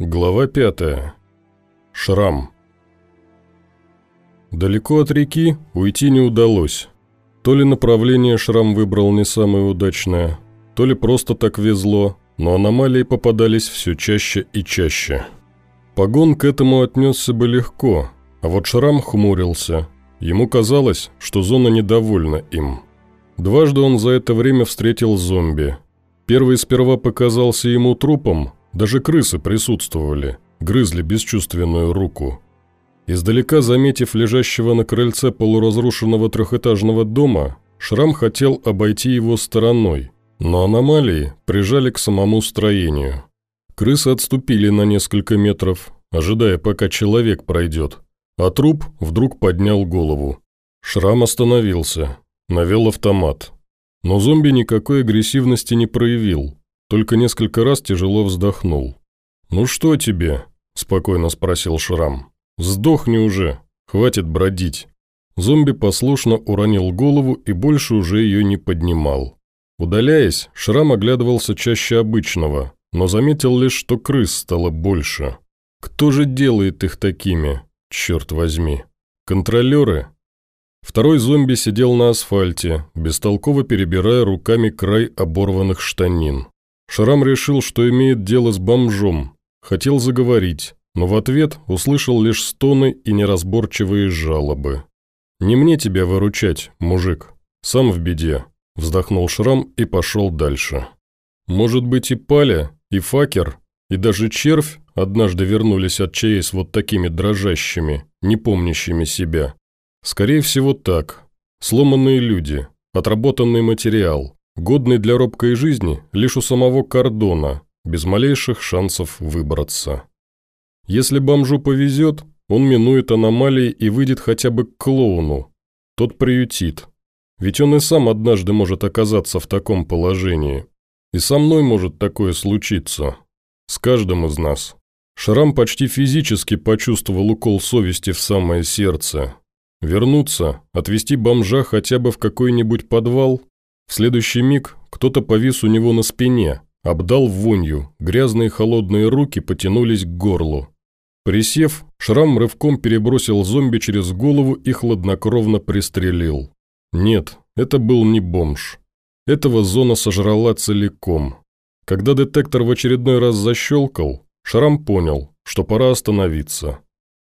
Глава пятая. Шрам. Далеко от реки уйти не удалось. То ли направление Шрам выбрал не самое удачное, то ли просто так везло, но аномалии попадались все чаще и чаще. Погон к этому отнесся бы легко, а вот Шрам хмурился. Ему казалось, что зона недовольна им. Дважды он за это время встретил зомби. Первый сперва показался ему трупом, даже крысы присутствовали, грызли бесчувственную руку. Издалека заметив лежащего на крыльце полуразрушенного трехэтажного дома, Шрам хотел обойти его стороной, но аномалии прижали к самому строению. Крысы отступили на несколько метров, ожидая, пока человек пройдет, а труп вдруг поднял голову. Шрам остановился, навел автомат. Но зомби никакой агрессивности не проявил, только несколько раз тяжело вздохнул. «Ну что тебе?» – спокойно спросил Шрам. «Сдохни уже, хватит бродить». Зомби послушно уронил голову и больше уже ее не поднимал. Удаляясь, Шрам оглядывался чаще обычного, но заметил лишь, что крыс стало больше. Кто же делает их такими, черт возьми? Контролеры? Второй зомби сидел на асфальте, бестолково перебирая руками край оборванных штанин. Шрам решил, что имеет дело с бомжом. Хотел заговорить, но в ответ услышал лишь стоны и неразборчивые жалобы. «Не мне тебя выручать, мужик. Сам в беде», – вздохнул Шрам и пошел дальше. «Может быть и Паля, и Факер, и даже Червь однажды вернулись от ЧАЭС вот такими дрожащими, не помнящими себя. Скорее всего так. Сломанные люди, отработанный материал, годный для робкой жизни лишь у самого кордона, без малейших шансов выбраться. Если бомжу повезет, он минует аномалии и выйдет хотя бы к клоуну. Тот приютит. Ведь он и сам однажды может оказаться в таком положении. И со мной может такое случиться. С каждым из нас. Шрам почти физически почувствовал укол совести в самое сердце. Вернуться, отвезти бомжа хотя бы в какой-нибудь подвал в следующий миг кто-то повис у него на спине, обдал вонью, грязные холодные руки потянулись к горлу. Присев, Шрам рывком перебросил зомби через голову и хладнокровно пристрелил. Нет, это был не бомж. Этого зона сожрала целиком. Когда детектор в очередной раз защелкал, Шрам понял, что пора остановиться.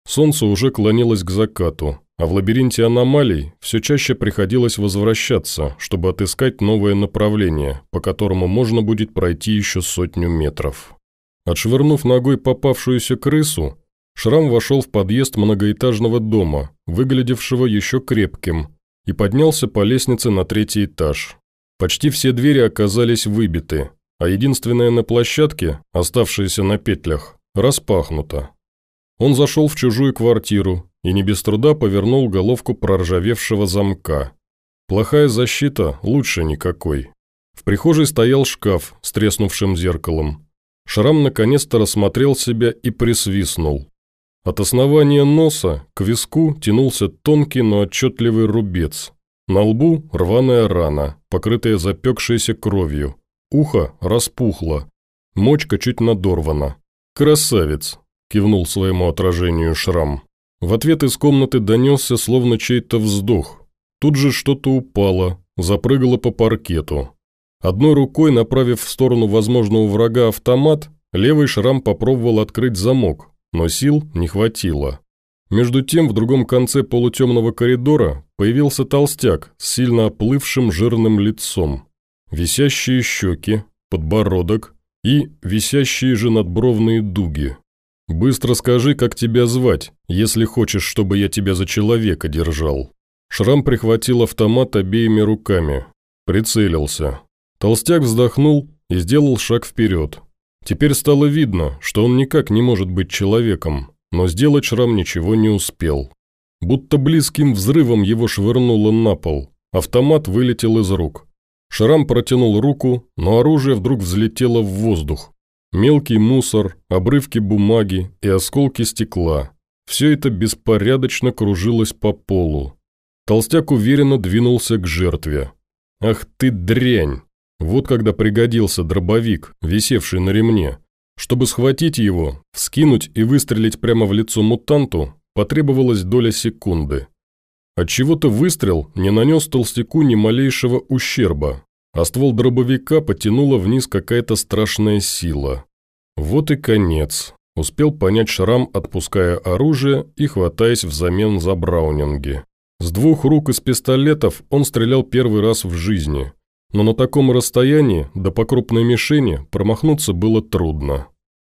Солнце уже клонилось к закату, а в лабиринте аномалий все чаще приходилось возвращаться, чтобы отыскать новое направление, по которому можно будет пройти еще сотню метров. Отшвырнув ногой попавшуюся крысу, Шрам вошел в подъезд многоэтажного дома, выглядевшего еще крепким, и поднялся по лестнице на третий этаж. Почти все двери оказались выбиты, а единственная на площадке, оставшаяся на петлях, распахнута. Он зашел в чужую квартиру, и не без труда повернул головку проржавевшего замка. Плохая защита лучше никакой. В прихожей стоял шкаф с треснувшим зеркалом. Шрам наконец-то рассмотрел себя и присвистнул. От основания носа к виску тянулся тонкий, но отчетливый рубец. На лбу рваная рана, покрытая запекшейся кровью. Ухо распухло. Мочка чуть надорвана. «Красавец!» – кивнул своему отражению шрам. В ответ из комнаты донесся словно чей-то вздох. Тут же что-то упало, запрыгало по паркету. Одной рукой, направив в сторону возможного врага автомат, левый шрам попробовал открыть замок, но сил не хватило. Между тем, в другом конце полутемного коридора появился толстяк с сильно оплывшим жирным лицом. Висящие щеки, подбородок и висящие же надбровные дуги. «Быстро скажи, как тебя звать, если хочешь, чтобы я тебя за человека держал». Шрам прихватил автомат обеими руками. Прицелился. Толстяк вздохнул и сделал шаг вперед. Теперь стало видно, что он никак не может быть человеком, но сделать Шрам ничего не успел. Будто близким взрывом его швырнуло на пол. Автомат вылетел из рук. Шрам протянул руку, но оружие вдруг взлетело в воздух, Мелкий мусор, обрывки бумаги и осколки стекла. Все это беспорядочно кружилось по полу. Толстяк уверенно двинулся к жертве. «Ах ты дрянь!» Вот когда пригодился дробовик, висевший на ремне. Чтобы схватить его, вскинуть и выстрелить прямо в лицо мутанту, потребовалась доля секунды. Отчего-то выстрел не нанес толстяку ни малейшего ущерба, а ствол дробовика потянула вниз какая-то страшная сила. Вот и конец. Успел понять Шрам, отпуская оружие и хватаясь взамен за браунинги. С двух рук из пистолетов он стрелял первый раз в жизни, но на таком расстоянии, да по крупной мишени, промахнуться было трудно.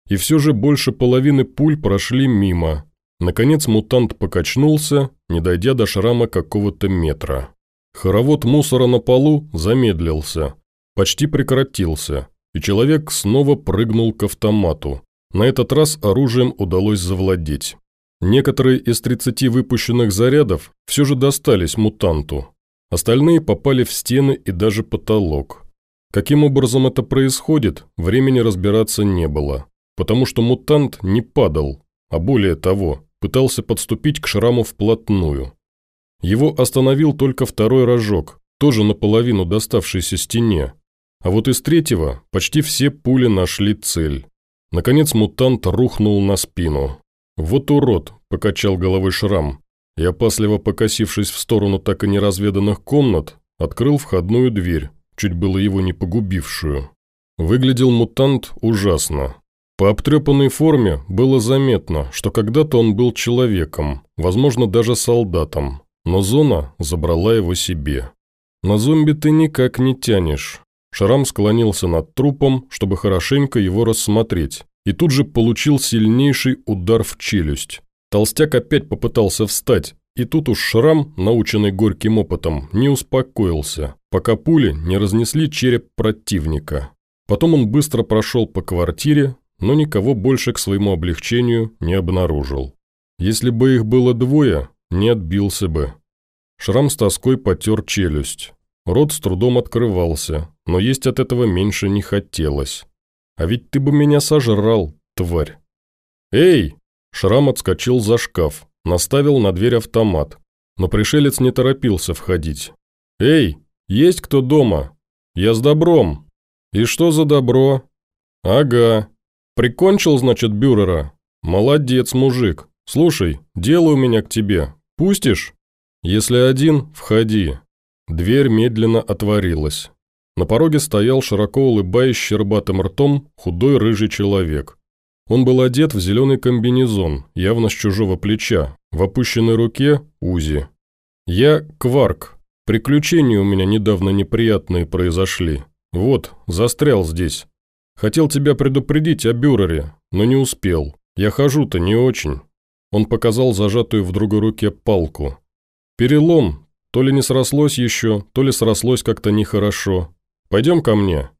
И все же больше половины пуль прошли мимо. Наконец мутант покачнулся, не дойдя до шрама какого-то метра. Хоровод мусора на полу замедлился, почти прекратился, и человек снова прыгнул к автомату. На этот раз оружием удалось завладеть. Некоторые из 30 выпущенных зарядов все же достались мутанту. Остальные попали в стены и даже потолок. Каким образом это происходит, времени разбираться не было, потому что мутант не падал, а более того, пытался подступить к шраму вплотную. Его остановил только второй рожок, тоже наполовину доставшийся стене. А вот из третьего почти все пули нашли цель. Наконец мутант рухнул на спину. «Вот урод!» – покачал головой шрам. И опасливо покосившись в сторону так и неразведанных комнат, открыл входную дверь, чуть было его не погубившую. Выглядел мутант ужасно. По обтрепанной форме было заметно, что когда-то он был человеком, возможно, даже солдатом, но зона забрала его себе. На зомби ты никак не тянешь. Шрам склонился над трупом, чтобы хорошенько его рассмотреть, и тут же получил сильнейший удар в челюсть. Толстяк опять попытался встать, и тут уж Шрам, наученный горьким опытом, не успокоился, пока пули не разнесли череп противника. Потом он быстро прошел по квартире, но никого больше к своему облегчению не обнаружил. Если бы их было двое, не отбился бы. Шрам с тоской потер челюсть. Рот с трудом открывался, но есть от этого меньше не хотелось. А ведь ты бы меня сожрал, тварь. «Эй!» Шрам отскочил за шкаф, наставил на дверь автомат. Но пришелец не торопился входить. «Эй, есть кто дома? Я с добром». «И что за добро?» «Ага. Прикончил, значит, бюрера? Молодец, мужик. Слушай, дело у меня к тебе. Пустишь?» «Если один, входи». Дверь медленно отворилась. На пороге стоял широко улыбаясь щербатым ртом худой рыжий человек. Он был одет в зеленый комбинезон, явно с чужого плеча, в опущенной руке – УЗИ. «Я Кварк. Приключения у меня недавно неприятные произошли. Вот, застрял здесь. Хотел тебя предупредить о бюрере, но не успел. Я хожу-то не очень». Он показал зажатую в другой руке палку. «Перелом. То ли не срослось еще, то ли срослось как-то нехорошо. Пойдем ко мне».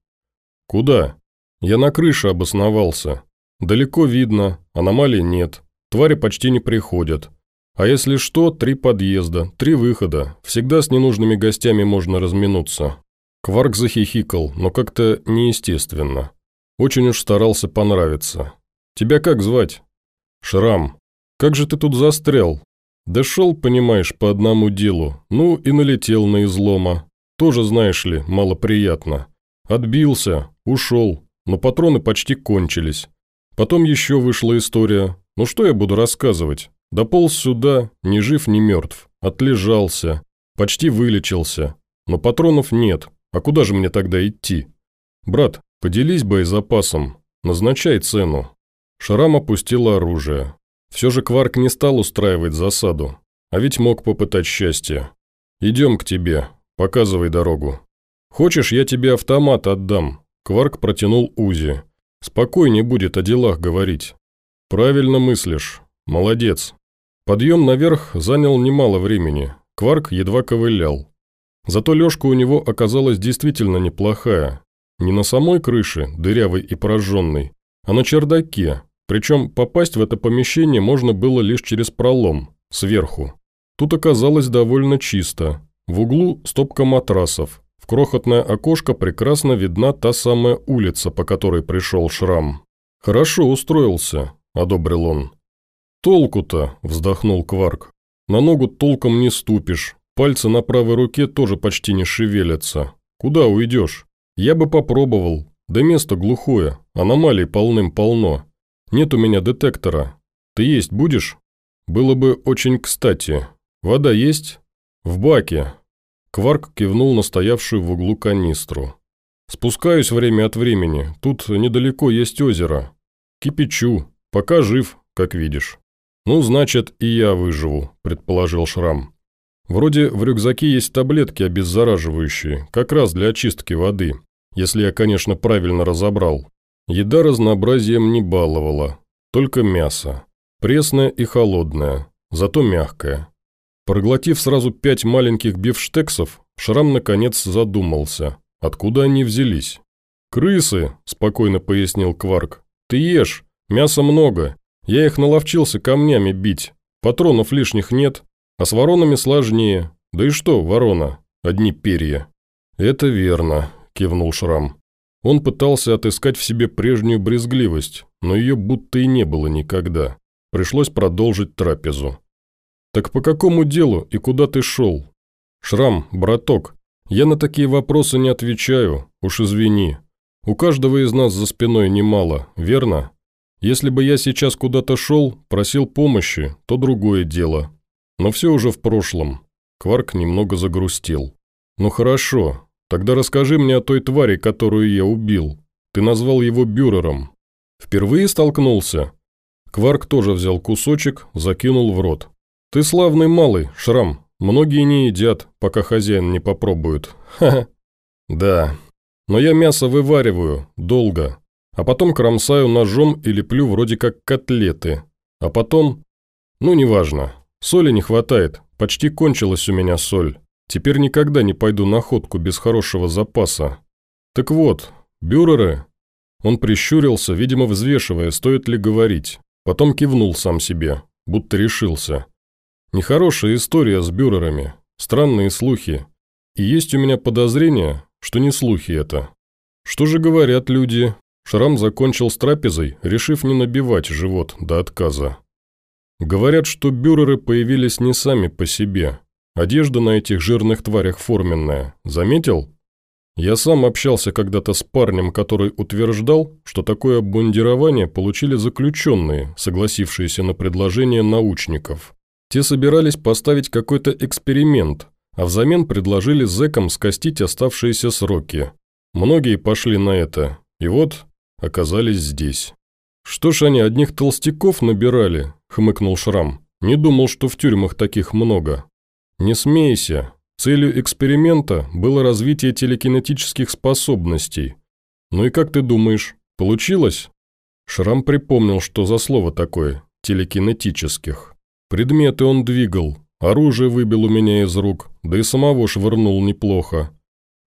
«Куда?» «Я на крыше обосновался. Далеко видно, аномалий нет, твари почти не приходят. А если что, три подъезда, три выхода. Всегда с ненужными гостями можно разминуться». Кварк захихикал, но как-то неестественно. Очень уж старался понравиться. «Тебя как звать?» «Шрам. Как же ты тут застрял?» Да шел, понимаешь, по одному делу, ну и налетел на излома. Тоже, знаешь ли, малоприятно. Отбился, ушел, но патроны почти кончились. Потом еще вышла история. Ну что я буду рассказывать? Дополз сюда, ни жив, ни мертв. Отлежался. Почти вылечился. Но патронов нет. А куда же мне тогда идти? Брат, поделись боезапасом. Назначай цену. Шарам опустил оружие. Все же Кварк не стал устраивать засаду, а ведь мог попытать счастье. «Идем к тебе, показывай дорогу». «Хочешь, я тебе автомат отдам?» Кварк протянул Узи. «Спокойнее будет о делах говорить». «Правильно мыслишь. Молодец». Подъем наверх занял немало времени. Кварк едва ковылял. Зато лёжка у него оказалась действительно неплохая. Не на самой крыше, дырявой и пораженной, а на чердаке, причем попасть в это помещение можно было лишь через пролом, сверху. Тут оказалось довольно чисто. В углу стопка матрасов. В крохотное окошко прекрасно видна та самая улица, по которой пришел Шрам. «Хорошо устроился», – одобрил он. «Толку-то», – вздохнул Кварк. «На ногу толком не ступишь. Пальцы на правой руке тоже почти не шевелятся. Куда уйдешь? Я бы попробовал. Да место глухое, аномалий полным-полно. Нет у меня детектора. Ты есть будешь? Было бы очень кстати. Вода есть? В баке. Кварк кивнул на стоявшую в углу канистру. Спускаюсь время от времени, тут недалеко есть озеро. Кипячу, пока жив, как видишь. Ну, значит, и я выживу, предположил Шрам. Вроде в рюкзаке есть таблетки обеззараживающие, как раз для очистки воды, если я, конечно, правильно разобрал. Еда разнообразием не баловала, только мясо. Пресное и холодное, зато мягкое. Проглотив сразу пять маленьких бифштексов, Шрам наконец задумался, откуда они взялись. «Крысы», – спокойно пояснил Кварк. «Ты ешь, мяса много. Я их наловчился камнями бить. Патронов лишних нет, а с воронами сложнее. Да и что, ворона? Одни перья». «Это верно», – кивнул Шрам. Он пытался отыскать в себе прежнюю брезгливость, но ее будто и не было никогда. Пришлось продолжить трапезу. «Так по какому делу и куда ты шел?» «Шрам, браток, я на такие вопросы не отвечаю, уж извини. У каждого из нас за спиной немало, верно? Если бы я сейчас куда-то шел, просил помощи, то другое дело. Но все уже в прошлом. Кварк немного загрустил. «Ну хорошо, тогда расскажи мне о той твари, которую я убил. Ты назвал его Бюрером. Впервые столкнулся?» Кварк тоже взял кусочек, закинул в рот. «Ты славный малый, Шрам. Многие не едят, пока хозяин не попробует. Ха-ха. Да. Но я мясо вывариваю, долго. А потом кромсаю ножом и леплю вроде как котлеты. А потом... Ну, неважно. Соли не хватает, почти кончилась у меня соль. Теперь никогда не пойду на ходку без хорошего запаса. Так вот, бюреры... Он прищурился, видимо, взвешивая, стоит ли говорить. Потом кивнул сам себе, будто решился. Нехорошая история с бюрерами, странные слухи. И есть у меня подозрение, что не слухи это. Что же говорят люди? Шрам закончил с трапезой, решив не набивать живот до отказа. Говорят, что бюреры появились не сами по себе. Одежда на этих жирных тварях форменная. Заметил? Я сам общался когда-то с парнем, который утверждал, что такое обмундирование получили заключенные, согласившиеся на предложение научников. Те собирались поставить какой-то эксперимент, а взамен предложили зэкам скостить оставшиеся сроки. Многие пошли на это, и вот оказались здесь. «Что ж они одних толстяков набирали?» – хмыкнул Шрам. «Не думал, что в тюрьмах таких много». «Не смейся. Целью эксперимента было развитие телекинетических способностей. Ну и как ты думаешь, получилось?» Шрам припомнил, что за слово такое «телекинетических». Предметы он двигал, оружие выбил у меня из рук, да и самого швырнул неплохо.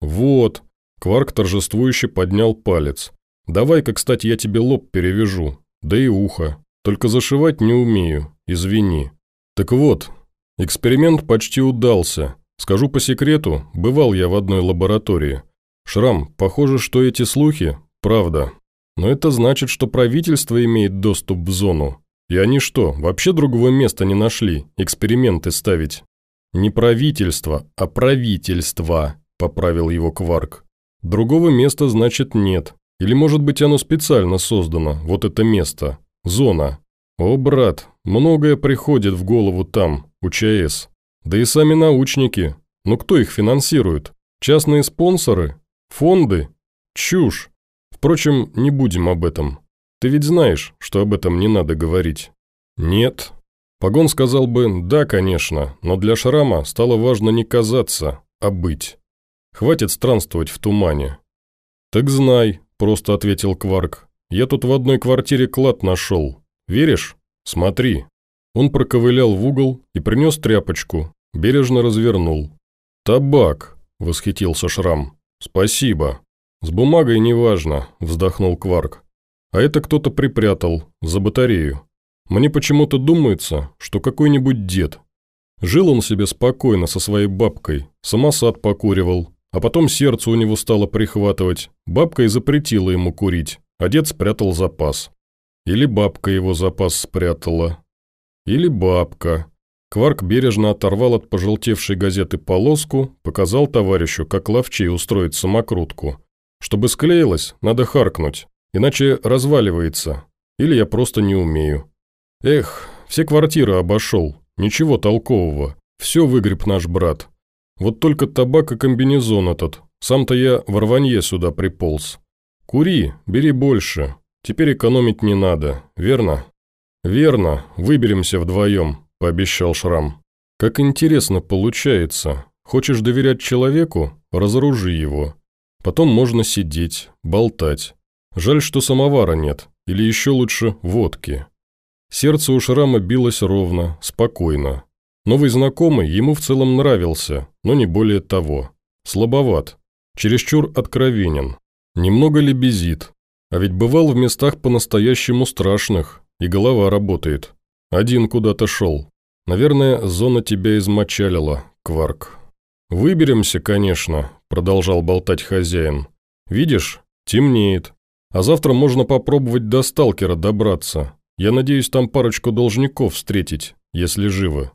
«Вот», – Кварк торжествующе поднял палец. Давай-ка, кстати, я тебе лоб перевяжу, да и ухо. Только зашивать не умею, извини. Так вот, эксперимент почти удался. Скажу по секрету, бывал я в одной лаборатории. Шрам, похоже, что эти слухи – правда. Но это значит, что правительство имеет доступ в зону. И они что, вообще другого места не нашли, эксперименты ставить? Не правительство, а правительство, поправил его Кварк. Другого места, значит, нет. Или, может быть, оно специально создано, вот это место, зона. О, брат, многое приходит в голову там, у ЧАЭС. Да и сами научники. Но кто их финансирует? Частные спонсоры? Фонды? Чушь. Впрочем, не будем об этом. Ты ведь знаешь, что об этом не надо говорить. Нет. Погон сказал бы «да, конечно», но для Шрама стало важно не казаться, а быть. Хватит странствовать в тумане. Так знай, просто ответил Кварк. «Я тут в одной квартире клад нашел. Веришь? Смотри». Он проковылял в угол и принес тряпочку, бережно развернул. «Табак», – восхитился Шрам. «Спасибо. С бумагой неважно», – вздохнул Кварк. «А это кто-то припрятал, за батарею. Мне почему-то думается, что какой-нибудь дед. Жил он себе спокойно со своей бабкой, самосад покуривал, а потом сердце у него стало прихватывать. Бабка и запретила ему курить, а дед спрятал запас. Или бабка его запас спрятала. Или бабка. Кварк бережно оторвал от пожелтевшей газеты полоску, показал товарищу, как ловчей устроить самокрутку. Чтобы склеилось, надо харкнуть, иначе разваливается. Или я просто не умею. Эх, все квартиры обошел, ничего толкового. Все выгреб наш брат. Вот только табак и комбинезон этот. Сам-то я в рванье сюда приполз. Кури, бери больше. Теперь экономить не надо, верно? Верно, выберемся вдвоем, пообещал Шрам. Как интересно получается. Хочешь доверять человеку? Разоружи его. Потом можно сидеть, болтать. Жаль, что самовара нет, или еще лучше водки. Сердце у Шрама билось ровно, спокойно. Новый знакомый ему в целом нравился, но не более того. Слабоват, чересчур откровенен, немного лебезит. А ведь бывал в местах по-настоящему страшных, и голова работает. Один куда-то шел. Наверное, зона тебя измочалила, Кварк. «Выберемся, конечно», – продолжал болтать хозяин. «Видишь, темнеет. А завтра можно попробовать до сталкера добраться. Я надеюсь там парочку должников встретить, если живы.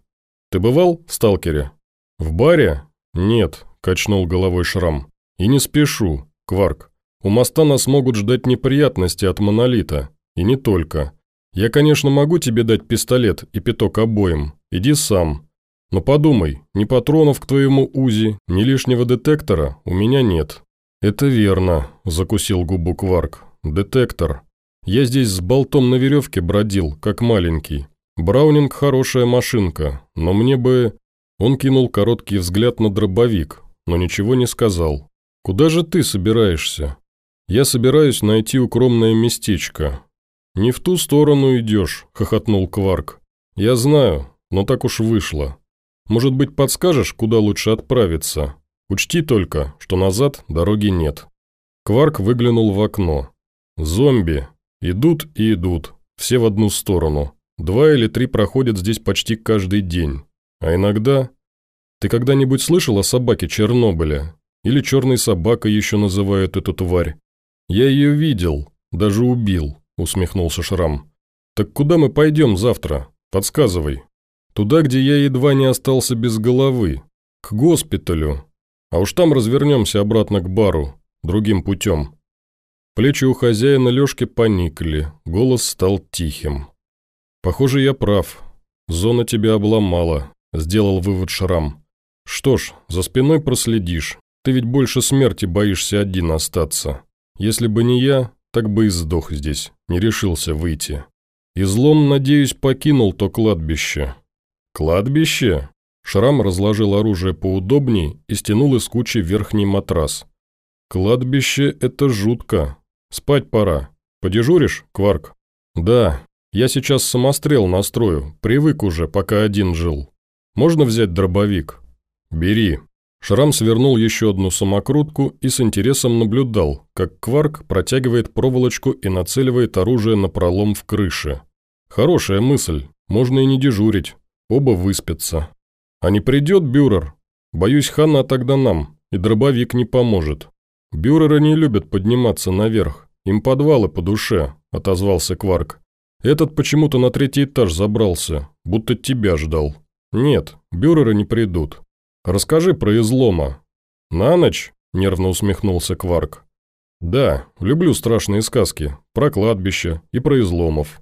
Ты бывал в сталкере? В баре? Нет, качнул головой Шрам. И не спешу, Кварк. У моста нас могут ждать неприятности от монолита. И не только. Я, конечно, могу тебе дать пистолет и пяток обоим. Иди сам. Но подумай, ни патронов к твоему УЗИ, ни лишнего детектора у меня нет. Это верно, закусил губу Кварк. Детектор. Я здесь с болтом на веревке бродил, как маленький. Браунинг – хорошая машинка, но мне бы...» Он кинул короткий взгляд на дробовик, но ничего не сказал. «Куда же ты собираешься?» «Я собираюсь найти укромное местечко». «Не в ту сторону идешь», – хохотнул Кварк. «Я знаю, но так уж вышло. Может быть, подскажешь, куда лучше отправиться? Учти только, что назад дороги нет». Кварк выглянул в окно. «Зомби. Идут и идут, все в одну сторону. Два или три проходят здесь почти каждый день. А иногда... Ты когда-нибудь слышал о собаке Чернобыля? Или черной собакой еще называют эту тварь? Я ее видел, даже убил, усмехнулся Шрам. Так куда мы пойдем завтра? Подсказывай. Туда, где я едва не остался без головы. К госпиталю. А уж там развернемся обратно к бару. Другим путем. Плечи у хозяина Лёшки поникли, голос стал тихим. «Похоже, я прав. Зона тебя обломала», – сделал вывод Шрам. «Что ж, за спиной проследишь. Ты ведь больше смерти боишься один остаться. Если бы не я, так бы и сдох здесь, не решился выйти. Излом, надеюсь, покинул то кладбище». «Кладбище?» Шрам разложил оружие поудобней и стянул из кучи верхний матрас. «Кладбище – это жутко. «Спать пора. Подежуришь, Кварк?» «Да. Я сейчас самострел настрою. Привык уже, пока один жил. Можно взять дробовик?» «Бери». Шрам свернул еще одну самокрутку и с интересом наблюдал, как Кварк протягивает проволочку и нацеливает оружие на пролом в крыше. «Хорошая мысль. Можно и не дежурить. Оба выспятся. А не придет Бюрер? Боюсь, Ханна тогда нам, и дробовик не поможет». «Бюреры не любят подниматься наверх, им подвалы по душе», – отозвался Кварк. «Этот почему-то на третий этаж забрался, будто тебя ждал». «Нет, бюреры не придут. Расскажи про излома». «На ночь?» – нервно усмехнулся Кварк. «Да, люблю страшные сказки, про кладбище и про изломов.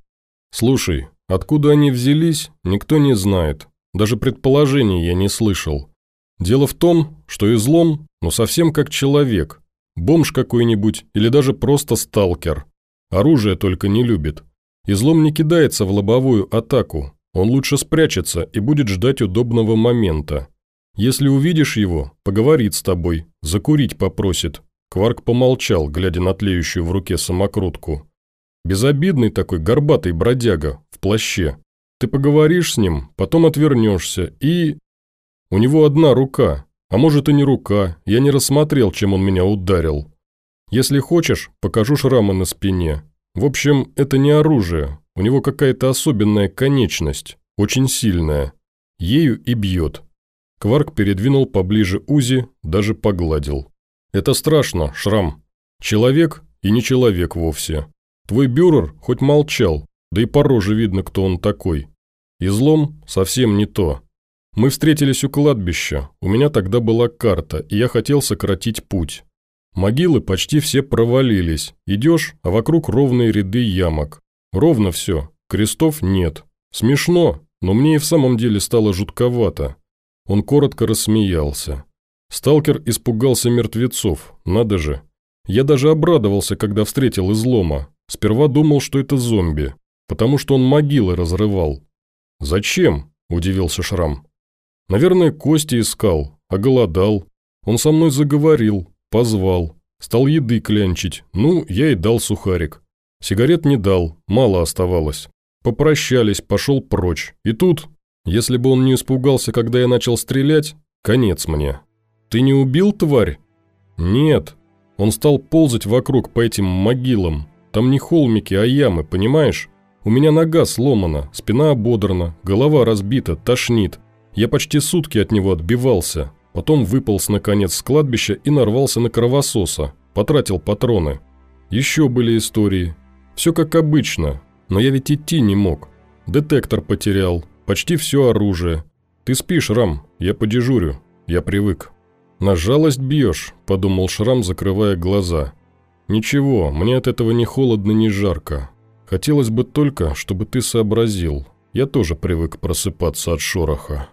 Слушай, откуда они взялись, никто не знает, даже предположений я не слышал. Дело в том, что излом, ну совсем как человек, Бомж какой-нибудь или даже просто сталкер. Оружие только не любит. Излом не кидается в лобовую атаку. Он лучше спрячется и будет ждать удобного момента. Если увидишь его, поговорит с тобой, закурить попросит. Кварк помолчал, глядя на тлеющую в руке самокрутку. Безобидный такой горбатый бродяга в плаще. Ты поговоришь с ним, потом отвернешься и... У него одна рука, а может и не рука, я не рассмотрел, чем он меня ударил. Если хочешь, покажу шрамы на спине. В общем, это не оружие, у него какая-то особенная конечность, очень сильная. Ею и бьет. Кварк передвинул поближе Узи, даже погладил. Это страшно, шрам. Человек и не человек вовсе. Твой бюрер хоть молчал, да и по роже видно, кто он такой. Излом совсем не то. Мы встретились у кладбища, у меня тогда была карта, и я хотел сократить путь. Могилы почти все провалились. Идешь, а вокруг ровные ряды ямок. Ровно все. Крестов нет. Смешно, но мне и в самом деле стало жутковато. Он коротко рассмеялся. Сталкер испугался мертвецов, надо же. Я даже обрадовался, когда встретил излома. Сперва думал, что это зомби, потому что он могилы разрывал. «Зачем?» – удивился Шрам. «Наверное, кости искал, оголодал. Он со мной заговорил, позвал. Стал еды клянчить. Ну, я и дал сухарик. Сигарет не дал, мало оставалось. Попрощались, пошел прочь. И тут, если бы он не испугался, когда я начал стрелять, конец мне. Ты не убил, тварь? Нет. Он стал ползать вокруг по этим могилам. Там не холмики, а ямы, понимаешь? У меня нога сломана, спина ободрана, голова разбита, тошнит. Я почти сутки от него отбивался. Потом выполз наконец с кладбища и нарвался на кровососа. Потратил патроны. Еще были истории. Все как обычно, но я ведь идти не мог. Детектор потерял, почти все оружие. Ты спишь, Рам, я подежурю, я привык. На жалость бьешь, подумал Шрам, закрывая глаза. Ничего, мне от этого ни холодно, ни жарко. Хотелось бы только, чтобы ты сообразил. Я тоже привык просыпаться от шороха.